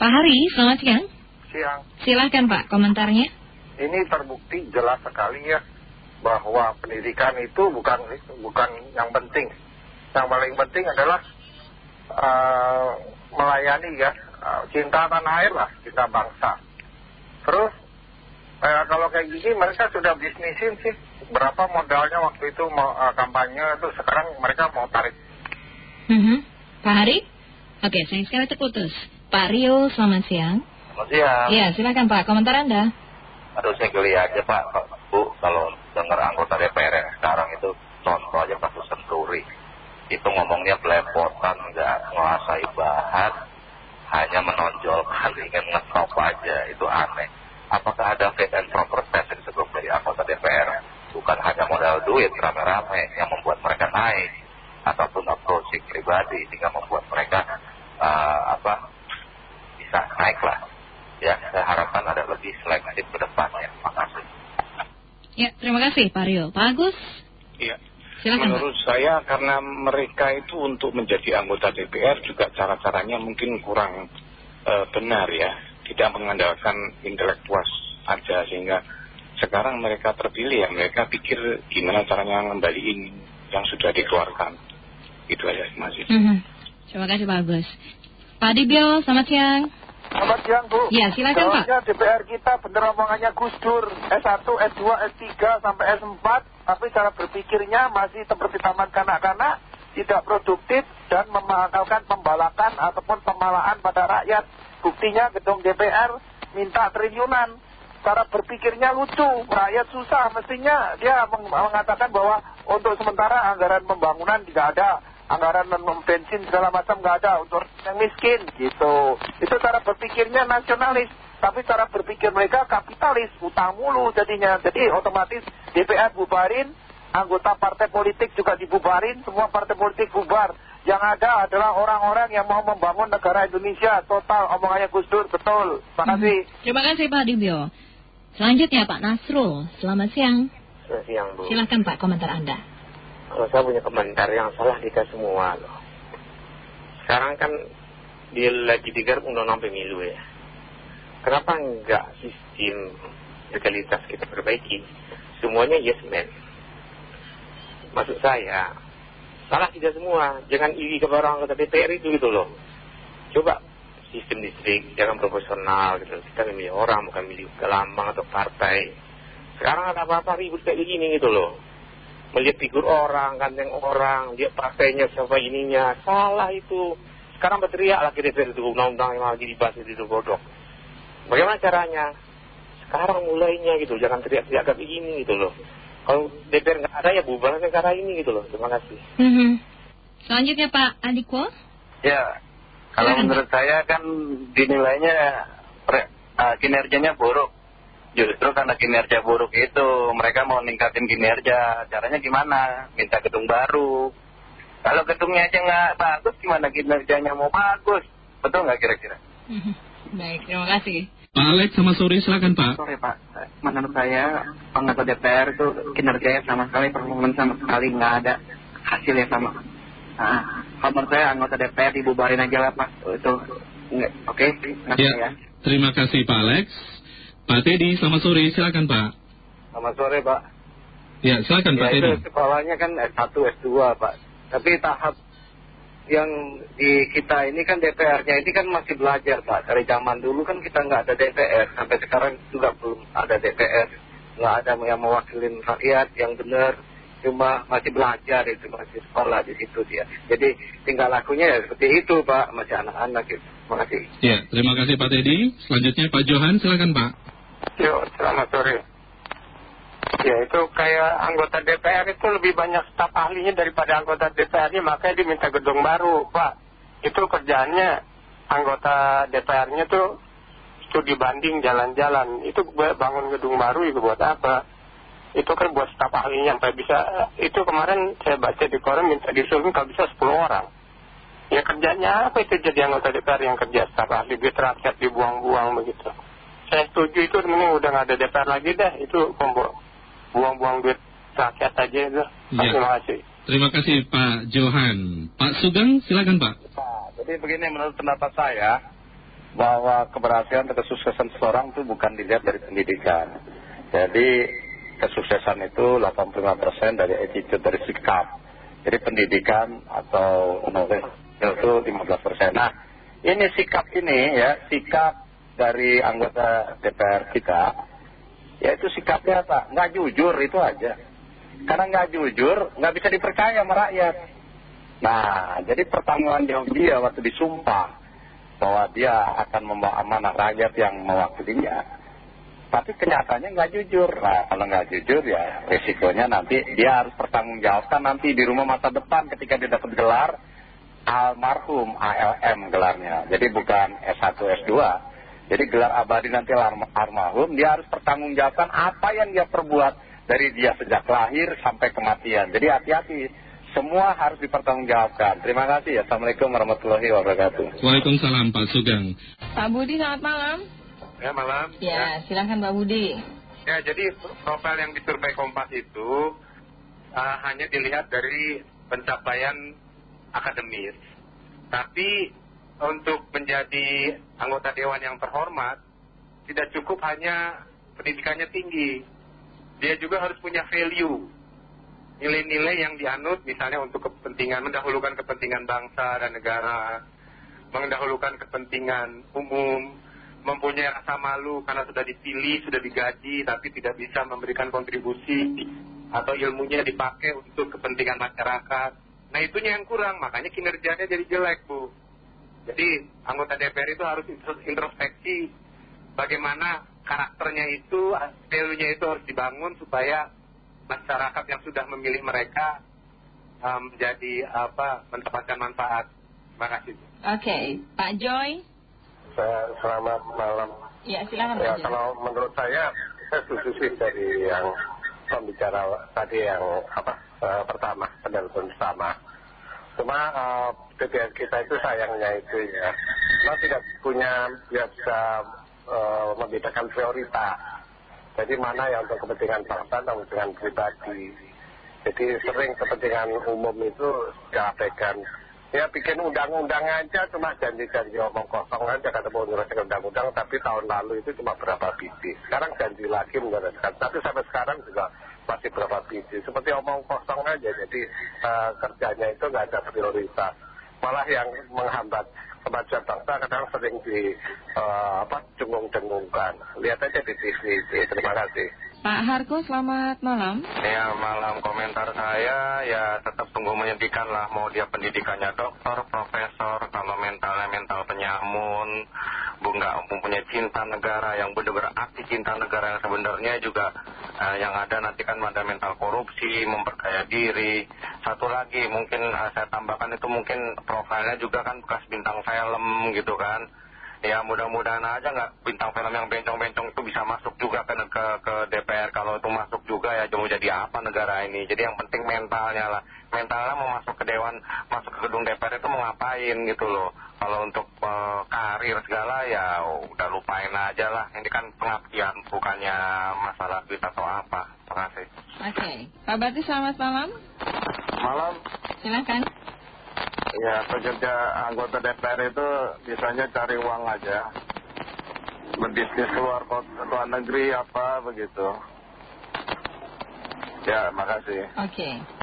Pak Hari, selamat siang. Siang. Silahkan Pak, komentarnya. Ini terbukti jelas sekali ya bahwa pendidikan itu bukan bukan yang penting. Yang paling penting adalah uh, melayani ya, uh, cinta tanah air lah, cinta bangsa. Terus uh, kalau kayak gini mereka sudah bisnisin sih. Berapa modalnya waktu itu mau uh, kampanye itu sekarang mereka mau tarik. -hmm. Pak Hari? Oke, sayang sekali terputus. Pak Rio, selamat siang. Selamat siang. Iya, silakan Pak, komentar Anda. Aduh, saya geli aja Pak, Bu, kalau dengar anggota DPR yang sekarang itu contoh aja kasus Senturi. Itu ngomongnya belepotan, nggak menguasai bahan, hanya menonjolkan, ingin ngetop aja, itu aneh. Apakah ada fit and proper test yang sebelum dari anggota DPR? Bukan hanya modal duit rame-rame yang membuat mereka naik, ataupun approaching pribadi, sehingga membuat mereka uh, apa bisa naik lah. Saya harapkan ada lebih selektif ke depannya. Terima kasih. Ya, terima kasih Pak Rio. Pak Agus? Iya. Silakan, Menurut Pak. saya karena mereka itu untuk menjadi anggota DPR juga cara-caranya mungkin kurang uh, benar ya. Tidak mengandalkan intelektual aja sehingga sekarang mereka terpilih ya. Mereka pikir gimana caranya ngembaliin yang sudah dikeluarkan. Itu aja. Mm -hmm. Terima kasih Pak Agus. Pak Dibio, selamat siang. Selamat siang Bu. Ya silakan Pak. DPR kita bener omongannya Gus Dur S1, S2, S3 sampai S4 tapi cara berpikirnya masih seperti taman kanak-kanak tidak produktif dan memahalkan pembalakan ataupun pemalaan pada rakyat. Buktinya gedung DPR minta triliunan. Cara berpikirnya lucu, rakyat susah. Mestinya dia mengatakan bahwa untuk sementara anggaran pembangunan tidak ada anggaran non bensin segala macam nggak ada untuk yang miskin gitu. Itu cara berpikirnya nasionalis, tapi cara berpikir mereka kapitalis, utang mulu jadinya. Jadi otomatis DPR bubarin, anggota partai politik juga dibubarin, semua partai politik bubar. Yang ada adalah orang-orang yang mau membangun negara Indonesia total omongannya Gus Dur betul. Terima Hmm. kasih. Terima kasih Pak Dibio. Selanjutnya Pak Nasrul, selamat siang. Selamat siang Bu. Silahkan Pak komentar Anda. Kalau saya punya komentar yang salah kita semua loh. Sekarang kan dia lagi digarap undang-undang pemilu ya. Kenapa enggak sistem legalitas kita perbaiki? Semuanya yes man. Maksud saya, salah kita semua. Jangan iri kepada orang anggota DPR itu gitu loh. Coba sistem distrik, jangan proporsional gitu. Kita memilih orang, bukan milih gelambang atau partai. Sekarang ada apa-apa ribut kayak begini gitu loh melihat figur orang, ganteng orang, lihat partainya siapa ininya, salah itu. Sekarang berteriak lagi DPR itu undang-undang yang lagi dibahas itu bodoh. Bagaimana caranya? Sekarang mulainya gitu, jangan teriak-teriak kayak begini gitu loh. Kalau DPR nggak ada ya bubar negara ini gitu loh. Terima kasih. -hmm. Selanjutnya Pak Adiko. Ya, kalau menurut saya kan dinilainya uh, kinerjanya buruk. Justru karena kinerja buruk itu mereka mau ningkatin kinerja. Caranya gimana? Minta gedung baru. Kalau gedungnya aja nggak bagus, gimana kinerjanya mau bagus? Betul nggak kira-kira? Baik, terima kasih. Pak Alex, sama sore silakan Pak. Sore Pak, menurut saya anggota DPR itu kinerjanya sama sekali, performa sama sekali nggak ada hasilnya sama. Nah, kalau menurut saya anggota DPR dibubarin aja lah Pak. Itu oke, okay, ya, ya. Terima kasih Pak Alex. Pak Teddy, selamat sore, silakan Pak. Selamat sore Pak. Ya, silakan ya, Pak Teddy. Itu sekolahnya kan S1, S2 Pak. Tapi tahap yang di kita ini kan DPR-nya ini kan masih belajar Pak. Dari zaman dulu kan kita nggak ada DPR, sampai sekarang juga belum ada DPR. Nggak ada yang mewakilin rakyat yang benar. Cuma masih belajar itu, masih sekolah di situ dia. Jadi tinggal lakunya ya seperti itu Pak, masih anak-anak gitu. Terima kasih. Ya, terima kasih Pak Teddy. Selanjutnya Pak Johan, silakan Pak. Yo, selamat sore. Ya, itu kayak anggota DPR itu lebih banyak staf ahlinya daripada anggota DPR-nya, makanya diminta gedung baru, Pak. Itu kerjaannya anggota DPR-nya tuh studi banding jalan-jalan. Itu bangun gedung baru itu buat apa? Itu kan buat staf ahlinya sampai bisa, itu kemarin saya baca di koran minta disuruh kalau bisa 10 orang. Ya kerjanya apa itu jadi anggota DPR yang kerja staf ahli, duit rakyat dibuang-buang begitu saya setuju itu mending udah nggak ada DPR lagi deh itu buang-buang duit rakyat aja itu ya. terima kasih terima kasih Pak Johan Pak Sugeng silakan Pak nah, jadi begini menurut pendapat saya bahwa keberhasilan atau kesuksesan seseorang itu bukan dilihat dari pendidikan. Jadi kesuksesan itu 85% dari attitude, dari sikap. Jadi pendidikan atau knowledge itu 15%. Nah, ini sikap ini ya, sikap dari anggota DPR kita, yaitu sikapnya apa? Nggak jujur itu aja. Karena nggak jujur, nggak bisa dipercaya sama rakyat. Nah, jadi pertanggungan jawab dia waktu disumpah bahwa dia akan membawa amanah rakyat yang mewakilinya. Tapi kenyataannya nggak jujur. Nah, kalau nggak jujur ya risikonya nanti dia harus pertanggungjawabkan nanti di rumah masa depan ketika dia dapat gelar almarhum ALM gelarnya. Jadi bukan S1, S2. Jadi gelar abadi nanti almarhum, dia harus pertanggungjawabkan apa yang dia perbuat dari dia sejak lahir sampai kematian. Jadi hati-hati. Semua harus dipertanggungjawabkan. Terima kasih. Assalamualaikum warahmatullahi wabarakatuh. Waalaikumsalam Pak Sugeng. Pak Budi, selamat malam. Ya malam. Ya, silahkan Pak Budi. Ya, jadi profil yang di survei Kompas itu uh, hanya dilihat dari pencapaian akademis. Tapi untuk menjadi anggota dewan yang terhormat, tidak cukup hanya pendidikannya tinggi. Dia juga harus punya value nilai-nilai yang dianut misalnya untuk kepentingan, mendahulukan kepentingan bangsa dan negara, mendahulukan kepentingan umum, mempunyai rasa malu karena sudah dipilih, sudah digaji, tapi tidak bisa memberikan kontribusi atau ilmunya dipakai untuk kepentingan masyarakat. Nah itunya yang kurang, makanya kinerjanya jadi jelek Bu. Jadi anggota DPR itu harus introspeksi bagaimana karakternya itu, value-nya itu harus dibangun supaya masyarakat yang sudah memilih mereka menjadi apa mendapatkan manfaat. Terima kasih. Oke, Pak Joy. Selamat malam. Ya, silakan Ya, Pak Joy. kalau menurut saya, saya setuju sih dari yang pembicara tadi yang apa eh, pertama, penelpon pertama. Cuma eh, DPR kita itu sayangnya itu ya, memang tidak punya tidak bisa eh, membedakan prioritas. Jadi mana yang untuk kepentingan bangsa dan kepentingan pribadi. Jadi sering kepentingan umum itu diabaikan. Ya bikin undang-undang aja cuma janji-janji omong kosong aja kata mau nyelesaikan undang-undang tapi tahun lalu itu cuma berapa biji. Sekarang janji lagi menyelesaikan. Tapi sampai sekarang juga masih berapa biji. Seperti omong kosong aja. Jadi eh, kerjanya itu nggak ada prioritas. Malah yang menghambat kemajuan bangsa kadang sering di eh, apa dengung-dengungkan. Lihat aja di TV. Terima kasih. Pak Harko, selamat malam. Ya malam komentar saya ya tetap sungguh menyedihkan lah mau dia pendidikannya dokter, profesor, kalau mentalnya mental penyamun, bu nggak mempunyai cinta negara yang benar-benar aktif cinta negara yang sebenarnya juga yang ada nanti kan ada mental korupsi, memperkaya diri. Satu lagi mungkin eh, saya tambahkan itu mungkin profilnya juga kan bekas bintang film gitu kan. Ya mudah-mudahan aja nggak bintang film yang bencong-bencong itu bisa masuk juga ke, ke, ke DPR. Kalau itu masuk juga ya mau jadi apa negara ini. Jadi yang penting mentalnya lah. Mentalnya mau masuk ke Dewan, masuk ke gedung DPR itu mau ngapain gitu loh. Kalau untuk eh, karir segala ya udah lupain aja lah. Ini kan pengabdian bukannya masalah duit atau apa. Terima kasih. Oke, Pak Bati, selamat malam. Malam. Silakan. Ya, pekerja anggota DPR itu biasanya cari uang aja. Berbisnis kota, luar negeri apa begitu. Ya, makasih. Oke.